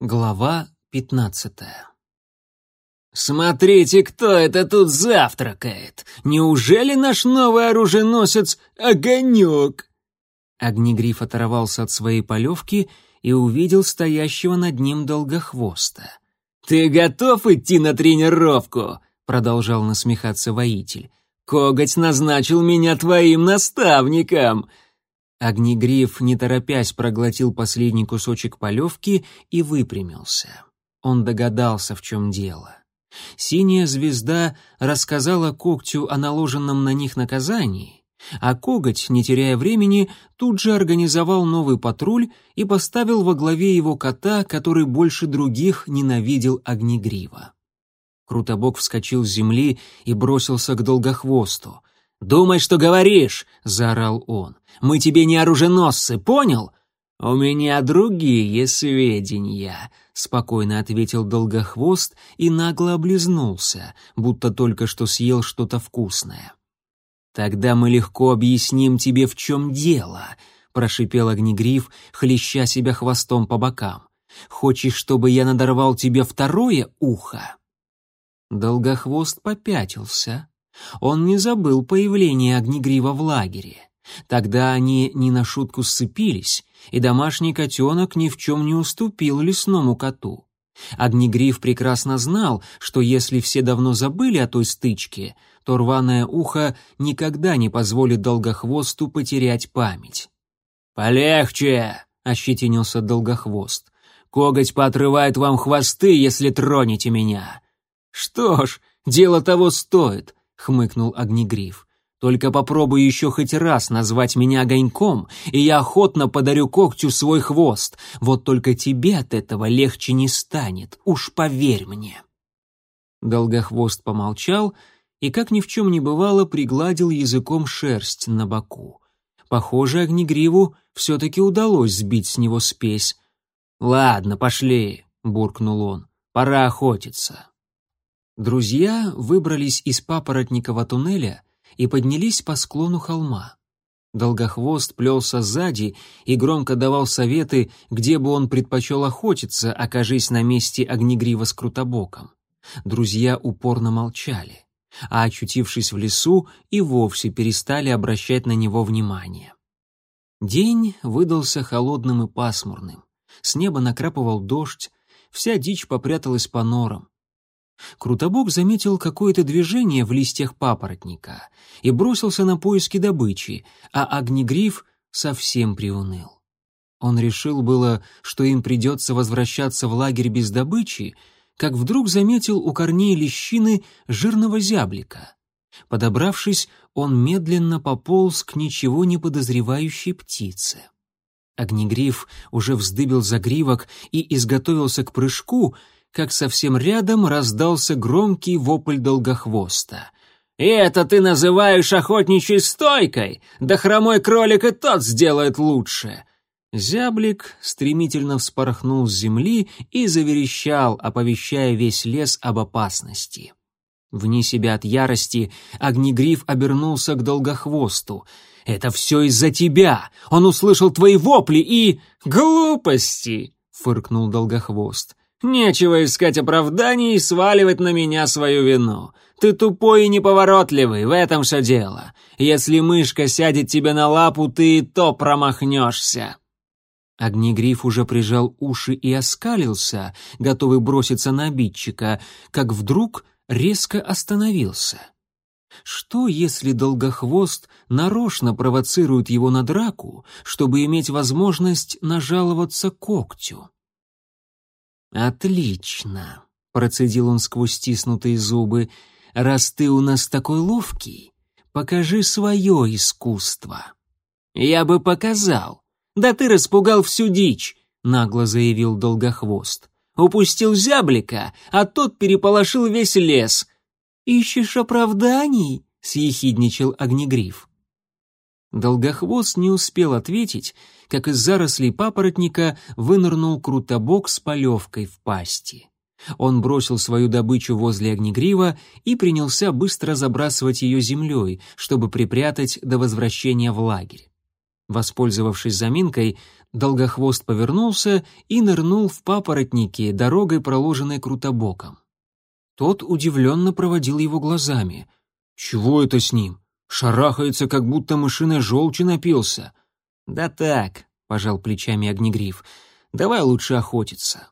Глава пятнадцатая «Смотрите, кто это тут завтракает! Неужели наш новый оруженосец — огонек?» Огнегриф оторвался от своей полевки и увидел стоящего над ним долгохвоста. «Ты готов идти на тренировку?» — продолжал насмехаться воитель. «Коготь назначил меня твоим наставником!» Огнегриф, не торопясь, проглотил последний кусочек полевки и выпрямился. Он догадался, в чем дело. Синяя звезда рассказала когтю о наложенном на них наказании, а коготь, не теряя времени, тут же организовал новый патруль и поставил во главе его кота, который больше других ненавидел Огнегрива. Крутобок вскочил с земли и бросился к долгохвосту. «Думай, что говоришь!» — заорал он. «Мы тебе не оруженосцы, понял?» «У меня другие сведения», — спокойно ответил Долгохвост и нагло облизнулся, будто только что съел что-то вкусное. «Тогда мы легко объясним тебе, в чем дело», — прошипел Огнегриф, хлеща себя хвостом по бокам. «Хочешь, чтобы я надорвал тебе второе ухо?» Долгохвост попятился. Он не забыл появление Огнегрива в лагере. Тогда они не на шутку сцепились, и домашний котенок ни в чем не уступил лесному коту. Огнегриф прекрасно знал, что если все давно забыли о той стычке, то рваное ухо никогда не позволит Долгохвосту потерять память. «Полегче!» — ощетинился Долгохвост. «Коготь поотрывает вам хвосты, если тронете меня!» «Что ж, дело того стоит. — хмыкнул Огнегриф. «Только попробуй еще хоть раз назвать меня огоньком, и я охотно подарю когтю свой хвост. Вот только тебе от этого легче не станет, уж поверь мне». Долгохвост помолчал и, как ни в чем не бывало, пригладил языком шерсть на боку. Похоже, Огнегриву все-таки удалось сбить с него спесь. «Ладно, пошли», — буркнул он, — «пора охотиться». Друзья выбрались из папоротникового туннеля и поднялись по склону холма. Долгохвост плелся сзади и громко давал советы, где бы он предпочел охотиться, окажись на месте огнегрива с крутобоком. Друзья упорно молчали, а, очутившись в лесу, и вовсе перестали обращать на него внимание. День выдался холодным и пасмурным. С неба накрапывал дождь, вся дичь попряталась по норам. Крутобок заметил какое-то движение в листьях папоротника и бросился на поиски добычи, а Огнегриф совсем приуныл. Он решил было, что им придется возвращаться в лагерь без добычи, как вдруг заметил у корней лещины жирного зяблика. Подобравшись, он медленно пополз к ничего не подозревающей птице. Огнегриф уже вздыбил загривок и изготовился к прыжку — как совсем рядом раздался громкий вопль долгохвоста. «И это ты называешь охотничьей стойкой? Да хромой кролик и тот сделает лучше!» Зяблик стремительно вспорхнул с земли и заверещал, оповещая весь лес об опасности. Вне себя от ярости Огнегриф обернулся к Долгохвосту. «Это все из-за тебя! Он услышал твои вопли и...» «Глупости!» — фыркнул Долгохвост. Нечего искать оправданий и сваливать на меня свою вину. Ты тупой и неповоротливый, в этом все дело. Если мышка сядет тебе на лапу, ты и то промахнешься». Огнегриф уже прижал уши и оскалился, готовый броситься на обидчика, как вдруг резко остановился. Что, если Долгохвост нарочно провоцирует его на драку, чтобы иметь возможность нажаловаться когтю? «Отлично», — процедил он сквозь стиснутые зубы, — «раз ты у нас такой ловкий, покажи свое искусство». «Я бы показал. Да ты распугал всю дичь», — нагло заявил Долгохвост. «Упустил зяблика, а тот переполошил весь лес». «Ищешь оправданий?» — съехидничал Огнегриф. Долгохвост не успел ответить, как из зарослей папоротника вынырнул крутобок с полевкой в пасти. Он бросил свою добычу возле огнегрива и принялся быстро забрасывать ее землей, чтобы припрятать до возвращения в лагерь. Воспользовавшись заминкой, Долгохвост повернулся и нырнул в папоротники, дорогой, проложенной крутобоком. Тот удивленно проводил его глазами. «Чего это с ним? Шарахается, как будто мышиной желчи напился». «Да так», — пожал плечами Огнегриф, — «давай лучше охотиться».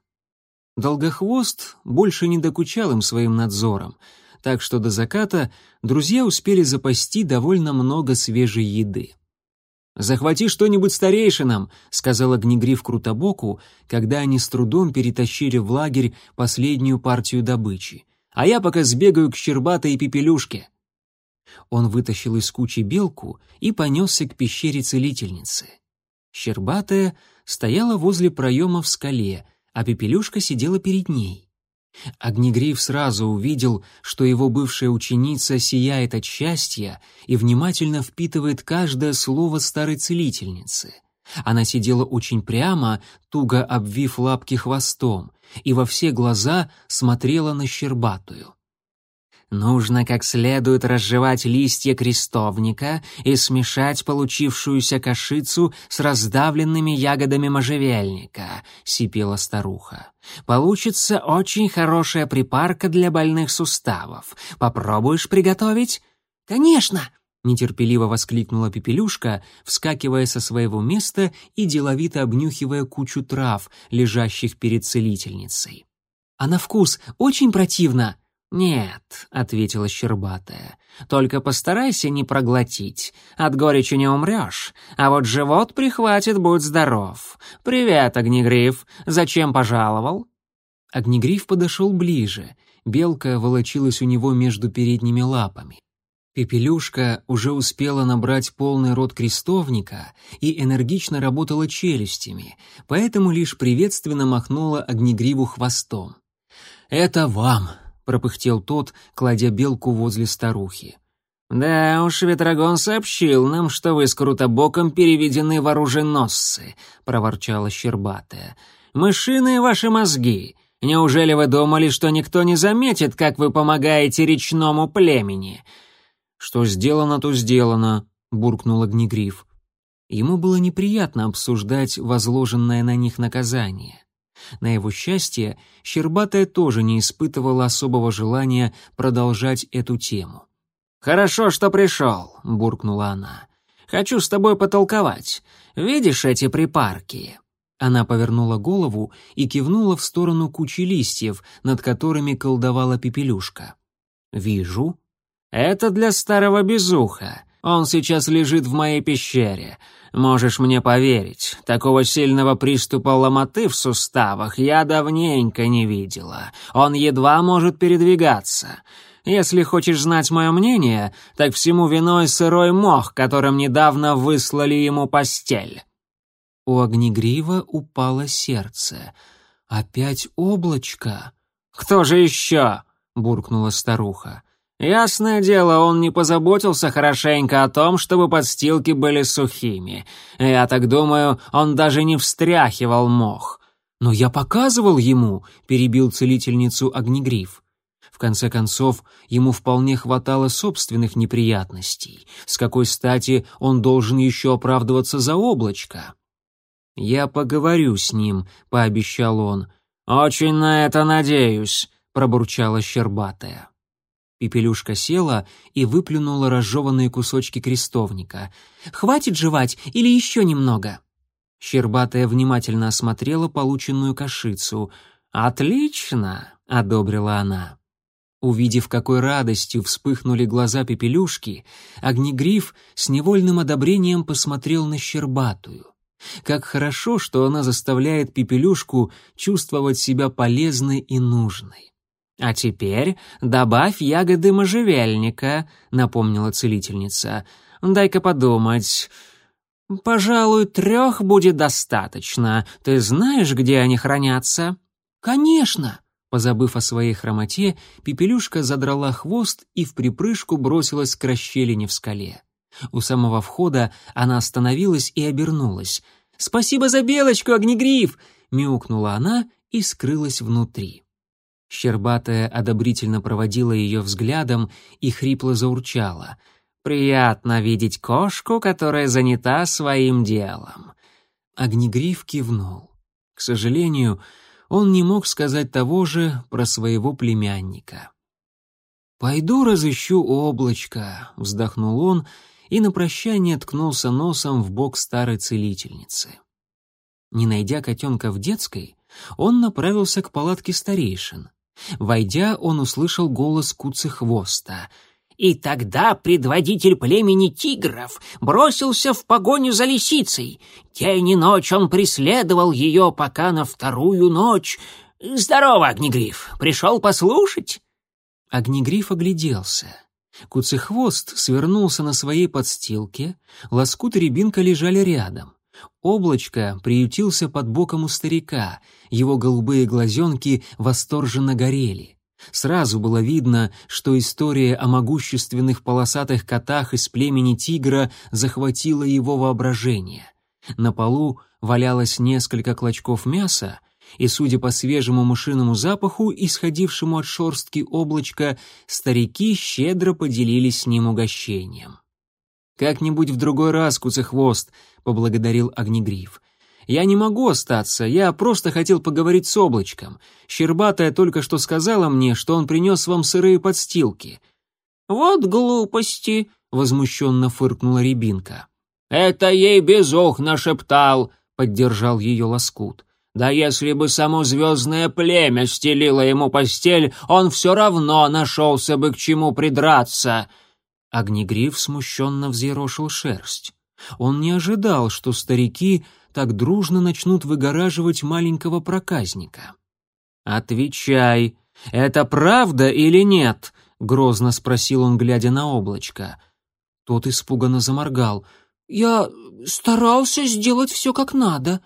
Долгохвост больше не докучал им своим надзором, так что до заката друзья успели запасти довольно много свежей еды. «Захвати что-нибудь старейшинам», — сказал Огнегриф Крутобоку, когда они с трудом перетащили в лагерь последнюю партию добычи. «А я пока сбегаю к Щербатой и Пепелюшке». Он вытащил из кучи белку и понесся к пещере целительницы. Щербатая стояла возле проема в скале, а Пепелюшка сидела перед ней. Огнегриф сразу увидел, что его бывшая ученица сияет от счастья и внимательно впитывает каждое слово старой целительницы. Она сидела очень прямо, туго обвив лапки хвостом, и во все глаза смотрела на Щербатую. Нужно как следует разжевать листья крестовника и смешать получившуюся кашицу с раздавленными ягодами можжевельника», — сипела старуха. «Получится очень хорошая припарка для больных суставов. Попробуешь приготовить?» «Конечно!» — нетерпеливо воскликнула Пепелюшка, вскакивая со своего места и деловито обнюхивая кучу трав, лежащих перед целительницей. «А на вкус очень противно!» «Нет», — ответила Щербатая, — «только постарайся не проглотить. От горечи не умрешь, а вот живот прихватит, будь здоров. Привет, Огнегриф, зачем пожаловал?» Огнегриф подошел ближе, белка волочилась у него между передними лапами. Пепелюшка уже успела набрать полный рот крестовника и энергично работала челюстями, поэтому лишь приветственно махнула Огнегриву хвостом. «Это вам», — пропыхтел тот, кладя белку возле старухи. «Да уж, Ветрогон сообщил нам, что вы с Крутобоком переведены в оруженосцы», — проворчала Щербатая. «Мышиные ваши мозги. Неужели вы думали, что никто не заметит, как вы помогаете речному племени?» «Что сделано, то сделано», — буркнул Огнегриф. Ему было неприятно обсуждать возложенное на них наказание. На его счастье, Щербатая тоже не испытывала особого желания продолжать эту тему. «Хорошо, что пришел», — буркнула она. «Хочу с тобой потолковать. Видишь эти припарки?» Она повернула голову и кивнула в сторону кучи листьев, над которыми колдовала Пепелюшка. «Вижу». «Это для старого безуха. Он сейчас лежит в моей пещере. Можешь мне поверить, такого сильного приступа ломоты в суставах я давненько не видела. Он едва может передвигаться. Если хочешь знать мое мнение, так всему виной сырой мох, которым недавно выслали ему постель». У Огнегрива упало сердце. «Опять облачко?» «Кто же еще?» — буркнула старуха. Ясное дело, он не позаботился хорошенько о том, чтобы подстилки были сухими. Я так думаю, он даже не встряхивал мох. «Но я показывал ему», — перебил целительницу Огнегриф. В конце концов, ему вполне хватало собственных неприятностей. С какой стати он должен еще оправдываться за облачко? «Я поговорю с ним», — пообещал он. «Очень на это надеюсь», — пробурчала Щербатая. Пепелюшка села и выплюнула разжеванные кусочки крестовника. «Хватит жевать или еще немного?» Щербатая внимательно осмотрела полученную кашицу. «Отлично!» — одобрила она. Увидев, какой радостью вспыхнули глаза Пепелюшки, Огнегриф с невольным одобрением посмотрел на Щербатую. Как хорошо, что она заставляет Пепелюшку чувствовать себя полезной и нужной. «А теперь добавь ягоды можжевельника», — напомнила целительница. «Дай-ка подумать. Пожалуй, трех будет достаточно. Ты знаешь, где они хранятся?» «Конечно!» Позабыв о своей хромоте, Пепелюшка задрала хвост и в припрыжку бросилась к расщелине в скале. У самого входа она остановилась и обернулась. «Спасибо за белочку, Огнегриф!» — мяукнула она и скрылась внутри. Щербатая одобрительно проводила ее взглядом и хрипло заурчала. Приятно видеть кошку, которая занята своим делом». Огнегриф кивнул. К сожалению, он не мог сказать того же про своего племянника. «Пойду разыщу облачко», — вздохнул он и на прощание ткнулся носом в бок старой целительницы. Не найдя котенка в детской, он направился к палатке старейшин. Войдя, он услышал голос Куцехвоста. И тогда предводитель племени тигров бросился в погоню за лисицей. День и ночь он преследовал ее, пока на вторую ночь... «Здорово, Огнегриф! Пришел послушать?» Огнегриф огляделся. Куцехвост свернулся на своей подстилке, лоскут и рябинка лежали рядом. Облачко приютился под боком у старика, его голубые глазенки восторженно горели. Сразу было видно, что история о могущественных полосатых котах из племени тигра захватила его воображение. На полу валялось несколько клочков мяса, и, судя по свежему мышиному запаху, исходившему от шорстки облачка, старики щедро поделились с ним угощением. «Как-нибудь в другой раз, Куцехвост», — поблагодарил Огнегриф. «Я не могу остаться, я просто хотел поговорить с облачком. Щербатая только что сказала мне, что он принес вам сырые подстилки». «Вот глупости», — возмущенно фыркнула Рябинка. «Это ей безух нашептал», — поддержал ее лоскут. «Да если бы само звездное племя стелило ему постель, он все равно нашелся бы к чему придраться». Огнегриф смущенно взъерошил шерсть. Он не ожидал, что старики так дружно начнут выгораживать маленького проказника. «Отвечай, это правда или нет?» — грозно спросил он, глядя на облачко. Тот испуганно заморгал. «Я старался сделать все как надо».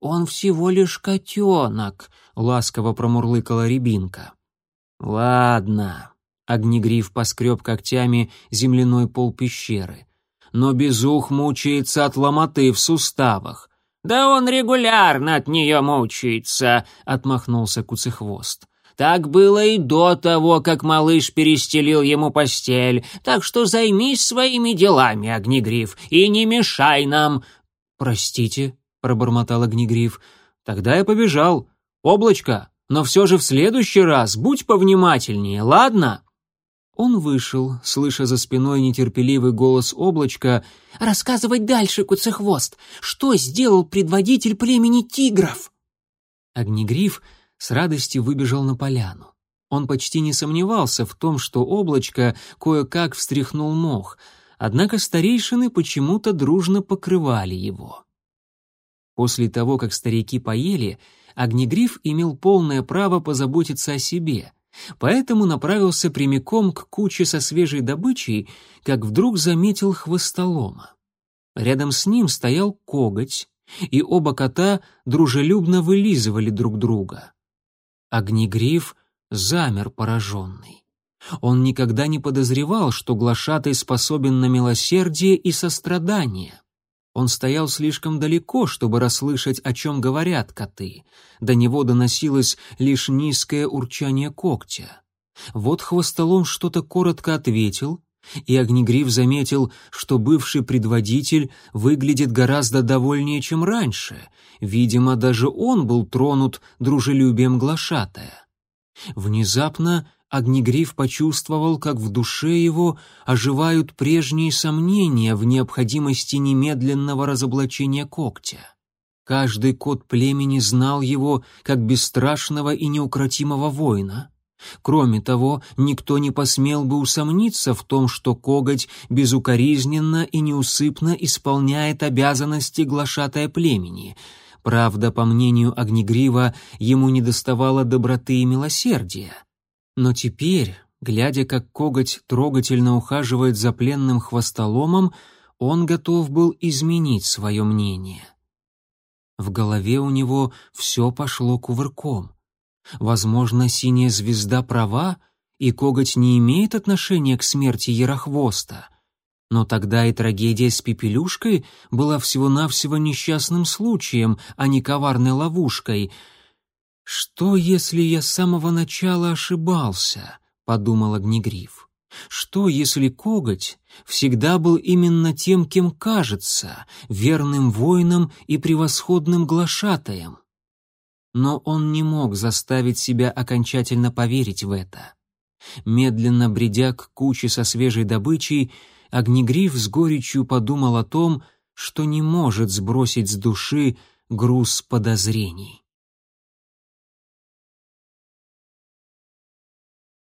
«Он всего лишь котенок», — ласково промурлыкала рябинка. «Ладно», Огнегриф поскреб когтями земляной пол пещеры. Но Безух мучается от ломоты в суставах. «Да он регулярно от нее мучается», — отмахнулся Куцехвост. «Так было и до того, как малыш перестелил ему постель, так что займись своими делами, Огнегриф, и не мешай нам». «Простите», — пробормотал Огнегриф, — «тогда я побежал. Облачко, но все же в следующий раз будь повнимательнее, ладно?» Он вышел, слыша за спиной нетерпеливый голос облачка «Рассказывай дальше, Куцехвост! Что сделал предводитель племени тигров?» Огнегриф с радостью выбежал на поляну. Он почти не сомневался в том, что облачко кое-как встряхнул мох, однако старейшины почему-то дружно покрывали его. После того, как старики поели, Огнегриф имел полное право позаботиться о себе, поэтому направился прямиком к куче со свежей добычей, как вдруг заметил хвостолома. Рядом с ним стоял коготь, и оба кота дружелюбно вылизывали друг друга. Огнегриф замер пораженный. Он никогда не подозревал, что глашатай способен на милосердие и сострадание. Он стоял слишком далеко, чтобы расслышать, о чем говорят коты. До него доносилось лишь низкое урчание когтя. Вот хвостолом что-то коротко ответил, и Огнегриф заметил, что бывший предводитель выглядит гораздо довольнее, чем раньше. Видимо, даже он был тронут дружелюбием глашатая. Внезапно Огнегриф почувствовал, как в душе его оживают прежние сомнения в необходимости немедленного разоблачения когтя. Каждый кот племени знал его как бесстрашного и неукротимого воина. Кроме того, никто не посмел бы усомниться в том, что коготь безукоризненно и неусыпно исполняет обязанности глашатая племени. Правда, по мнению Огнегрива, ему недоставало доброты и милосердия. Но теперь, глядя, как коготь трогательно ухаживает за пленным хвостоломом, он готов был изменить свое мнение. В голове у него все пошло кувырком. Возможно, синяя звезда права, и коготь не имеет отношения к смерти Ярохвоста. Но тогда и трагедия с Пепелюшкой была всего-навсего несчастным случаем, а не коварной ловушкой — «Что, если я с самого начала ошибался?» — подумал Огнегриф. Что, если коготь всегда был именно тем, кем кажется, верным воином и превосходным глашатаем? Но он не мог заставить себя окончательно поверить в это. Медленно бредя к куче со свежей добычей, Огнегриф с горечью подумал о том, что не может сбросить с души груз подозрений.